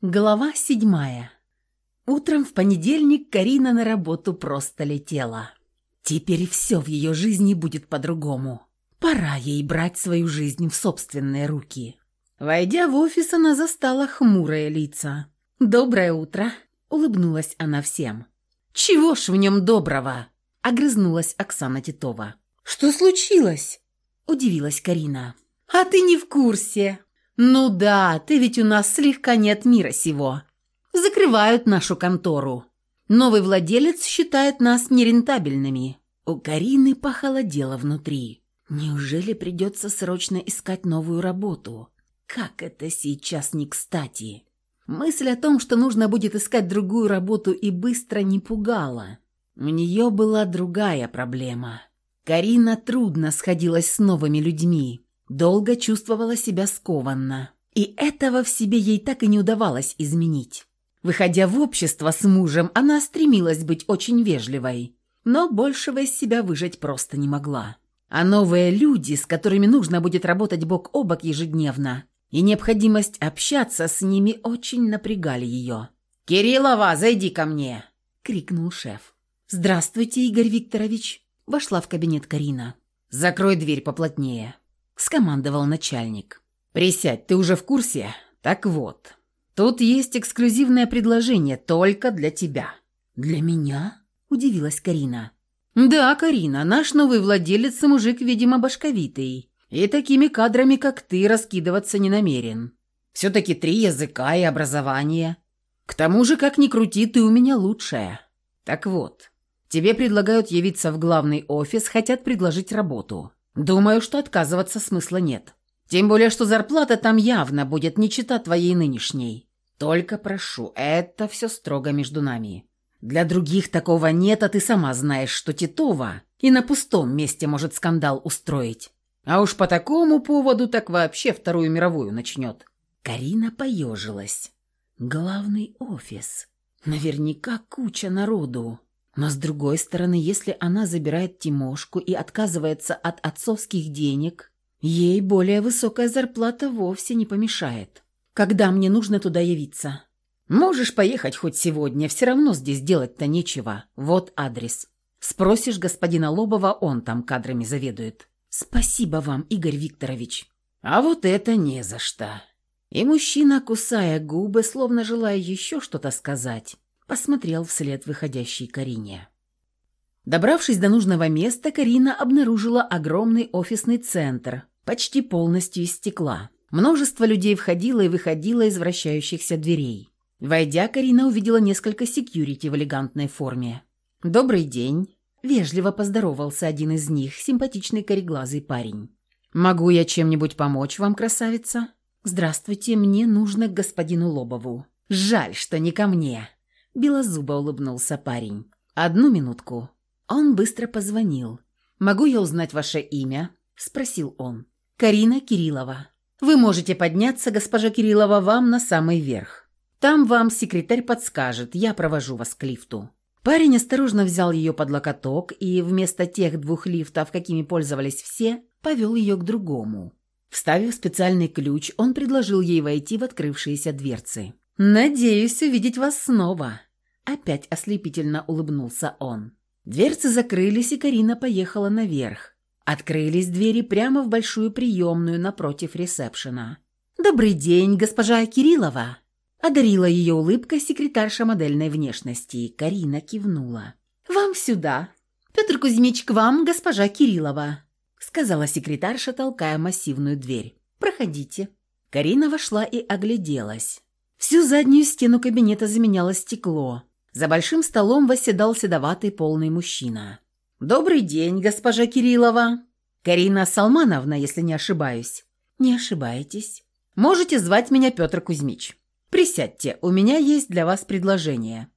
Глава седьмая. Утром в понедельник Карина на работу просто летела. Теперь все в ее жизни будет по-другому. Пора ей брать свою жизнь в собственные руки. Войдя в офис, она застала хмурые лица. «Доброе утро!» – улыбнулась она всем. «Чего ж в нем доброго?» – огрызнулась Оксана Титова. «Что случилось?» – удивилась Карина. «А ты не в курсе!» «Ну да, ты ведь у нас слегка не от мира сего. Закрывают нашу контору. Новый владелец считает нас нерентабельными». У Карины похолодело внутри. Неужели придется срочно искать новую работу? Как это сейчас не кстати? Мысль о том, что нужно будет искать другую работу и быстро не пугала. У нее была другая проблема. Карина трудно сходилась с новыми людьми долго чувствовала себя скованно. И этого в себе ей так и не удавалось изменить. Выходя в общество с мужем, она стремилась быть очень вежливой, но большего из себя выжать просто не могла. А новые люди, с которыми нужно будет работать бок о бок ежедневно, и необходимость общаться с ними очень напрягали ее. «Кириллова, зайди ко мне!» — крикнул шеф. «Здравствуйте, Игорь Викторович!» — вошла в кабинет Карина. «Закрой дверь поплотнее!» Скомандовал начальник. «Присядь, ты уже в курсе? Так вот, тут есть эксклюзивное предложение только для тебя». «Для меня?» – удивилась Карина. «Да, Карина, наш новый владелец – мужик, видимо, башковитый. И такими кадрами, как ты, раскидываться не намерен. Все-таки три языка и образование. К тому же, как ни крути, ты у меня лучшая. Так вот, тебе предлагают явиться в главный офис, хотят предложить работу. Думаю, что отказываться смысла нет. Тем более, что зарплата там явно будет не чита твоей нынешней. Только прошу, это все строго между нами. Для других такого нет, а ты сама знаешь, что Титова и на пустом месте может скандал устроить. А уж по такому поводу так вообще Вторую мировую начнет». Карина поежилась. «Главный офис. Наверняка куча народу. Но с другой стороны, если она забирает Тимошку и отказывается от отцовских денег, ей более высокая зарплата вовсе не помешает. Когда мне нужно туда явиться? Можешь поехать хоть сегодня, все равно здесь делать-то нечего. Вот адрес. Спросишь господина Лобова, он там кадрами заведует. Спасибо вам, Игорь Викторович. А вот это не за что. И мужчина, кусая губы, словно желая еще что-то сказать, посмотрел вслед выходящей Карине. Добравшись до нужного места, Карина обнаружила огромный офисный центр, почти полностью из стекла. Множество людей входило и выходило из вращающихся дверей. Войдя, Карина увидела несколько секьюрити в элегантной форме. «Добрый день!» – вежливо поздоровался один из них, симпатичный кореглазый парень. «Могу я чем-нибудь помочь вам, красавица?» «Здравствуйте, мне нужно к господину Лобову». «Жаль, что не ко мне», Белозубо улыбнулся парень. «Одну минутку». Он быстро позвонил. «Могу я узнать ваше имя?» – спросил он. «Карина Кириллова. Вы можете подняться, госпожа Кириллова, вам на самый верх. Там вам секретарь подскажет, я провожу вас к лифту». Парень осторожно взял ее под локоток и вместо тех двух лифтов, какими пользовались все, повел ее к другому. Вставив специальный ключ, он предложил ей войти в открывшиеся дверцы. «Надеюсь увидеть вас снова», Опять ослепительно улыбнулся он. Дверцы закрылись, и Карина поехала наверх. Открылись двери прямо в большую приемную напротив ресепшена. «Добрый день, госпожа Кириллова!» Одарила ее улыбка секретарша модельной внешности. Карина кивнула. «Вам сюда. Петр Кузьмич, к вам, госпожа Кириллова», сказала секретарша, толкая массивную дверь. «Проходите». Карина вошла и огляделась. Всю заднюю стену кабинета заменяло стекло. За большим столом восседал седоватый полный мужчина. «Добрый день, госпожа Кириллова!» «Карина Салмановна, если не ошибаюсь». «Не ошибаетесь». «Можете звать меня Петр Кузьмич. Присядьте, у меня есть для вас предложение».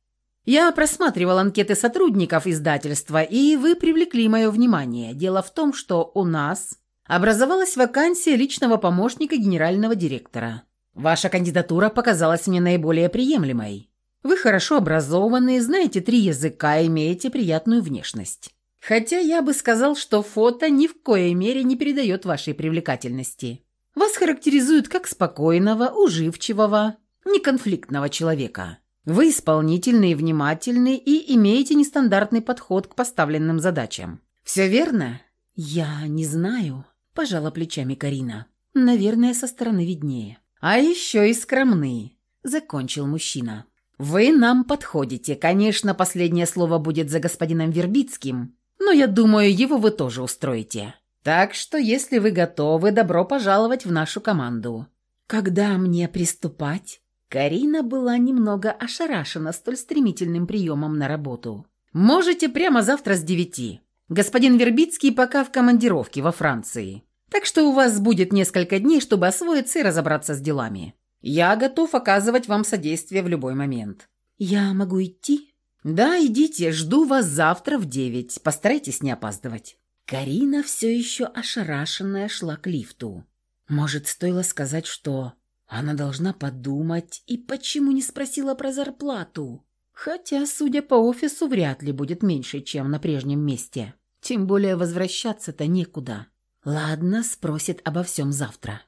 «Я просматривал анкеты сотрудников издательства, и вы привлекли мое внимание. Дело в том, что у нас образовалась вакансия личного помощника генерального директора. Ваша кандидатура показалась мне наиболее приемлемой. Вы хорошо образованы, знаете три языка, имеете приятную внешность. Хотя я бы сказал, что фото ни в коей мере не передает вашей привлекательности. Вас характеризуют как спокойного, уживчивого, неконфликтного человека. Вы исполнительный, внимательный и имеете нестандартный подход к поставленным задачам. Все верно? Я не знаю, пожала плечами Карина. Наверное, со стороны виднее. А еще и скромны, закончил мужчина. Вы нам подходите. Конечно, последнее слово будет за господином Вербицким, но я думаю, его вы тоже устроите. Так что, если вы готовы, добро пожаловать в нашу команду. Когда мне приступать? Карина была немного ошарашена столь стремительным приемом на работу. «Можете прямо завтра с девяти. Господин Вербицкий пока в командировке во Франции. Так что у вас будет несколько дней, чтобы освоиться и разобраться с делами. Я готов оказывать вам содействие в любой момент». «Я могу идти?» «Да, идите. Жду вас завтра в девять. Постарайтесь не опаздывать». Карина все еще ошарашенная шла к лифту. Может, стоило сказать, что она должна подумать, и почему не спросила про зарплату? Хотя, судя по офису, вряд ли будет меньше, чем на прежнем месте. Тем более возвращаться-то некуда. Ладно, спросит обо всем завтра.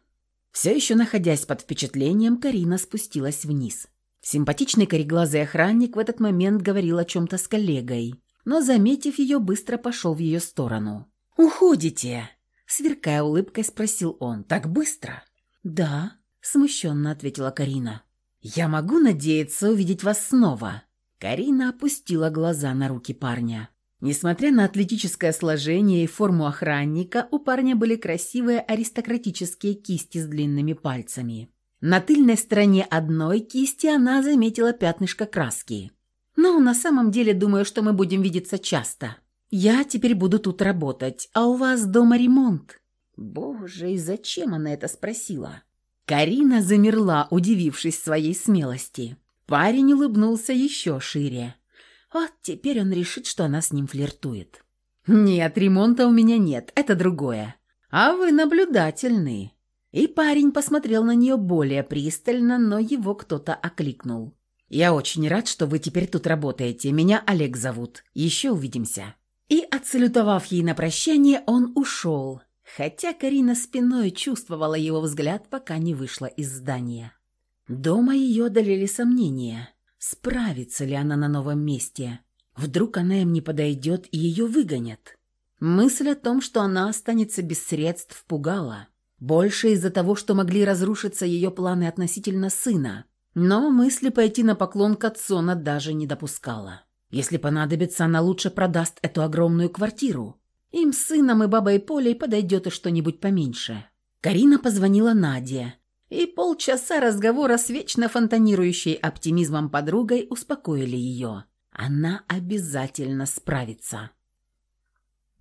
Все еще находясь под впечатлением, Карина спустилась вниз. Симпатичный кореглазый охранник в этот момент говорил о чем-то с коллегой, но, заметив ее, быстро пошел в ее сторону. «Уходите?» – сверкая улыбкой, спросил он. «Так быстро?» «Да», смущенно ответила Карина. «Я могу надеяться увидеть вас снова?» Карина опустила глаза на руки парня. Несмотря на атлетическое сложение и форму охранника, у парня были красивые аристократические кисти с длинными пальцами. На тыльной стороне одной кисти она заметила пятнышко краски. «Но на самом деле думаю, что мы будем видеться часто. Я теперь буду тут работать, а у вас дома ремонт». Боже, и зачем она это спросила? Карина замерла, удивившись своей смелости. Парень улыбнулся еще шире. Вот теперь он решит, что она с ним флиртует. «Нет, ремонта у меня нет, это другое. А вы наблюдательны». И парень посмотрел на нее более пристально, но его кто-то окликнул. «Я очень рад, что вы теперь тут работаете. Меня Олег зовут. Еще увидимся». И, отсалютовав ей на прощание, он ушел, хотя Карина спиной чувствовала его взгляд, пока не вышла из здания. Дома ее одолели сомнения, справится ли она на новом месте. Вдруг она им не подойдет и ее выгонят. Мысль о том, что она останется без средств, пугала. Больше из-за того, что могли разрушиться ее планы относительно сына. Но мысли пойти на поклон к отцу она даже не допускала. Если понадобится, она лучше продаст эту огромную квартиру. Им с сыном и бабой Полей подойдет и что-нибудь поменьше. Карина позвонила Наде, и полчаса разговора с вечно фонтанирующей оптимизмом подругой успокоили ее. Она обязательно справится.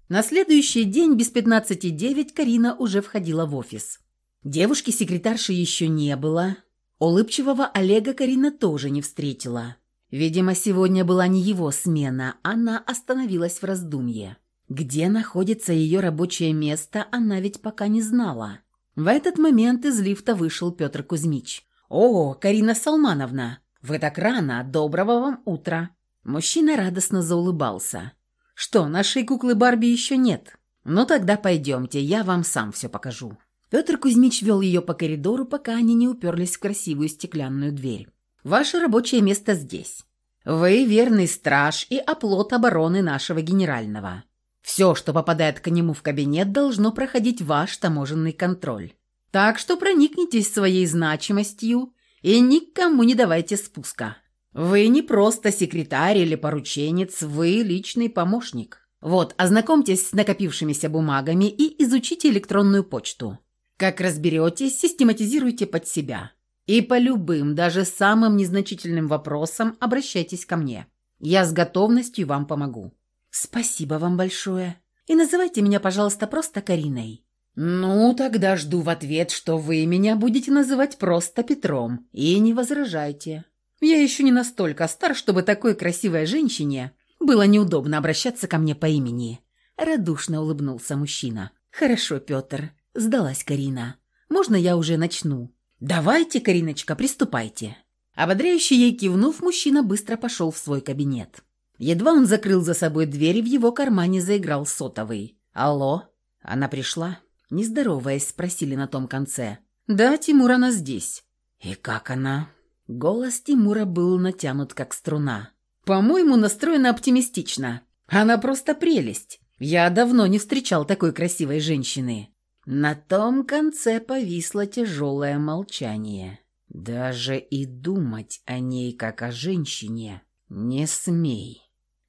На следующий день без пятнадцати девять Карина уже входила в офис. Девушки-секретарши еще не было. Улыбчивого Олега Карина тоже не встретила. Видимо, сегодня была не его смена, она остановилась в раздумье. Где находится ее рабочее место, она ведь пока не знала. В этот момент из лифта вышел Петр Кузьмич. «О, Карина Салмановна, вы так рано, доброго вам утра!» Мужчина радостно заулыбался. «Что, нашей куклы Барби еще нет? Ну тогда пойдемте, я вам сам все покажу». Петр Кузьмич вел ее по коридору, пока они не уперлись в красивую стеклянную дверь. «Ваше рабочее место здесь. Вы верный страж и оплот обороны нашего генерального. Все, что попадает к нему в кабинет, должно проходить ваш таможенный контроль. Так что проникнитесь своей значимостью и никому не давайте спуска. Вы не просто секретарь или порученец, вы личный помощник. Вот, ознакомьтесь с накопившимися бумагами и изучите электронную почту. Как разберетесь, систематизируйте под себя. И по любым, даже самым незначительным вопросам обращайтесь ко мне. Я с готовностью вам помогу. «Спасибо вам большое. И называйте меня, пожалуйста, просто Кариной». «Ну, тогда жду в ответ, что вы меня будете называть просто Петром. И не возражайте. Я еще не настолько стар, чтобы такой красивой женщине было неудобно обращаться ко мне по имени». Радушно улыбнулся мужчина. «Хорошо, Петр», — сдалась Карина. «Можно я уже начну?» «Давайте, Кариночка, приступайте». Ободряюще ей кивнув, мужчина быстро пошел в свой кабинет. Едва он закрыл за собой дверь, в его кармане заиграл сотовый. «Алло?» Она пришла. Не здороваясь, спросили на том конце. «Да, Тимур, она здесь». «И как она?» Голос Тимура был натянут как струна. «По-моему, настроена оптимистично. Она просто прелесть. Я давно не встречал такой красивой женщины». На том конце повисло тяжелое молчание. «Даже и думать о ней, как о женщине, не смей».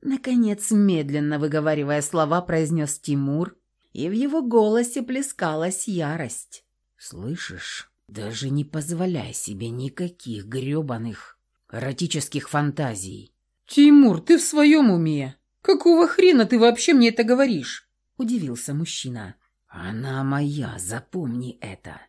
Наконец, медленно выговаривая слова, произнес Тимур, и в его голосе плескалась ярость. «Слышишь, даже не позволяй себе никаких грёбаных эротических фантазий». «Тимур, ты в своем уме? Какого хрена ты вообще мне это говоришь?» – удивился мужчина. «Она моя, запомни это».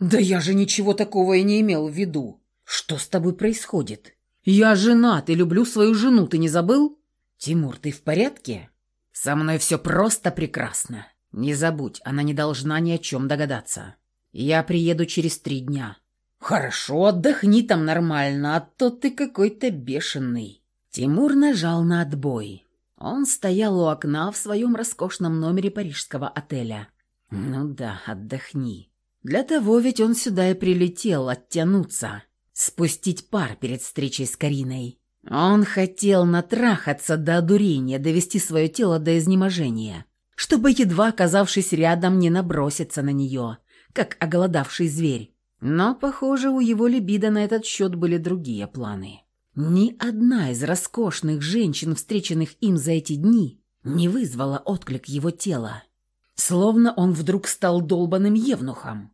«Да я же ничего такого и не имел в виду. Что с тобой происходит? Я женат и люблю свою жену, ты не забыл?» «Тимур, ты в порядке?» «Со мной все просто прекрасно. Не забудь, она не должна ни о чем догадаться. Я приеду через три дня». «Хорошо, отдохни там нормально, а то ты какой-то бешеный». Тимур нажал на отбой. Он стоял у окна в своем роскошном номере парижского отеля. «Ну да, отдохни. Для того ведь он сюда и прилетел оттянуться, спустить пар перед встречей с Кариной. Он хотел натрахаться до одурения, довести свое тело до изнеможения, чтобы, едва оказавшись рядом, не наброситься на нее, как оголодавший зверь. Но, похоже, у его либидо на этот счет были другие планы. Ни одна из роскошных женщин, встреченных им за эти дни, не вызвала отклик его тела. Словно он вдруг стал долбанным евнухом.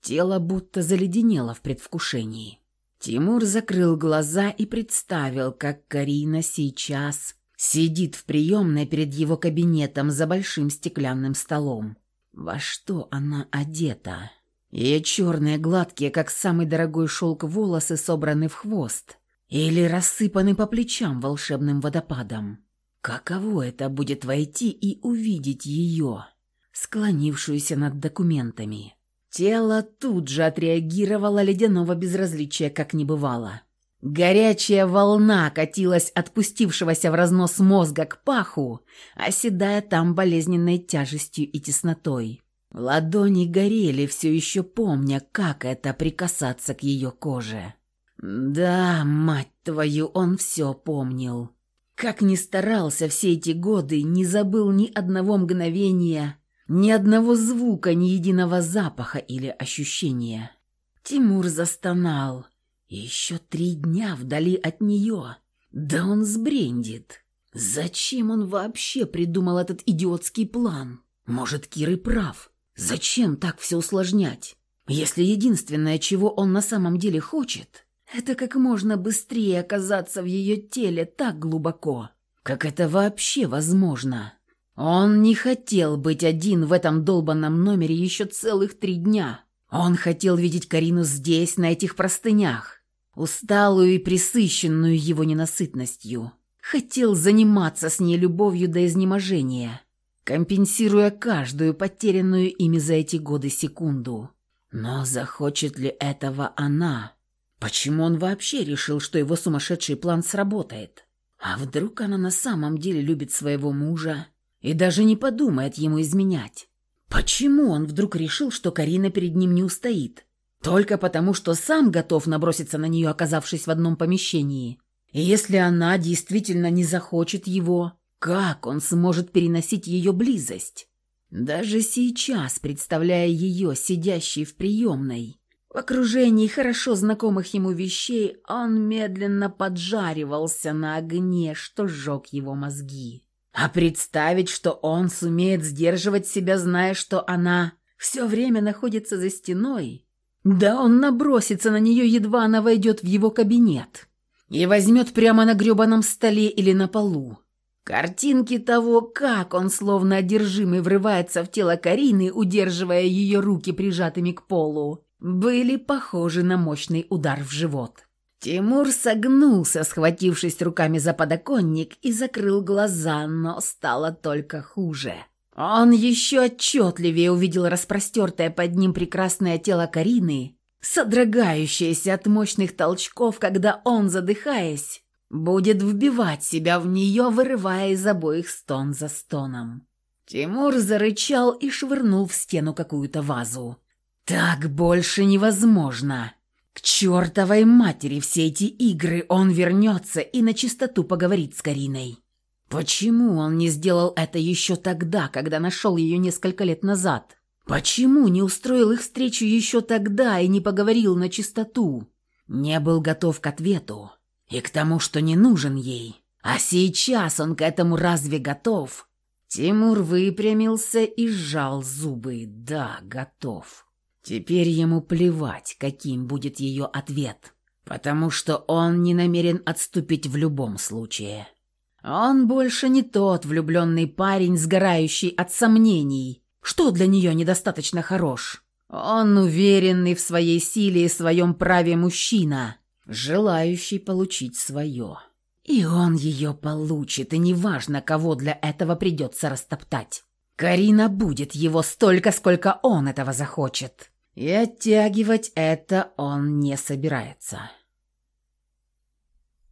Тело будто заледенело в предвкушении. Тимур закрыл глаза и представил, как Карина сейчас сидит в приемной перед его кабинетом за большим стеклянным столом. Во что она одета? Ее черные, гладкие, как самый дорогой шелк, волосы собраны в хвост или рассыпаны по плечам волшебным водопадом. Каково это будет войти и увидеть ее, склонившуюся над документами? Тело тут же отреагировало ледяного безразличия, как не бывало. Горячая волна катилась отпустившегося в разнос мозга к паху, оседая там болезненной тяжестью и теснотой. Ладони горели, все еще помня, как это прикасаться к ее коже. Да, мать твою, он все помнил. Как ни старался все эти годы, не забыл ни одного мгновения ни одного звука, ни единого запаха или ощущения. Тимур застонал. Еще три дня вдали от нее. Да он сбрендит. Зачем он вообще придумал этот идиотский план? Может, Кир прав. Зачем так все усложнять? Если единственное, чего он на самом деле хочет, это как можно быстрее оказаться в ее теле так глубоко, как это вообще возможно. Он не хотел быть один в этом долбанном номере еще целых три дня. Он хотел видеть Карину здесь, на этих простынях, усталую и присыщенную его ненасытностью. Хотел заниматься с ней любовью до изнеможения, компенсируя каждую потерянную ими за эти годы секунду. Но захочет ли этого она? Почему он вообще решил, что его сумасшедший план сработает? А вдруг она на самом деле любит своего мужа и даже не подумает ему изменять. Почему он вдруг решил, что Карина перед ним не устоит? Только потому, что сам готов наброситься на нее, оказавшись в одном помещении. И если она действительно не захочет его, как он сможет переносить ее близость? Даже сейчас, представляя ее, сидящей в приемной, в окружении хорошо знакомых ему вещей, он медленно поджаривался на огне, что сжег его мозги. А представить, что он сумеет сдерживать себя, зная, что она все время находится за стеной? Да он набросится на нее, едва она войдет в его кабинет. И возьмет прямо на гребаном столе или на полу. Картинки того, как он, словно одержимый, врывается в тело Карины, удерживая ее руки прижатыми к полу, были похожи на мощный удар в живот. Тимур согнулся, схватившись руками за подоконник, и закрыл глаза, но стало только хуже. Он еще отчетливее увидел распростертое под ним прекрасное тело Карины, содрогающееся от мощных толчков, когда он, задыхаясь, будет вбивать себя в нее, вырывая из обоих стон за стоном. Тимур зарычал и швырнул в стену какую-то вазу. «Так больше невозможно!» К чертовой матери все эти игры, он вернется и на чистоту поговорит с Кариной. Почему он не сделал это еще тогда, когда нашел ее несколько лет назад? Почему не устроил их встречу еще тогда и не поговорил на чистоту? Не был готов к ответу и к тому, что не нужен ей. А сейчас он к этому разве готов? Тимур выпрямился и сжал зубы. Да, готов. Теперь ему плевать, каким будет ее ответ, потому что он не намерен отступить в любом случае. Он больше не тот влюбленный парень, сгорающий от сомнений, что для нее недостаточно хорош. Он уверенный в своей силе и своем праве мужчина, желающий получить свое. И он ее получит, и неважно, кого для этого придется растоптать. Карина будет его столько, сколько он этого захочет. И оттягивать это он не собирается.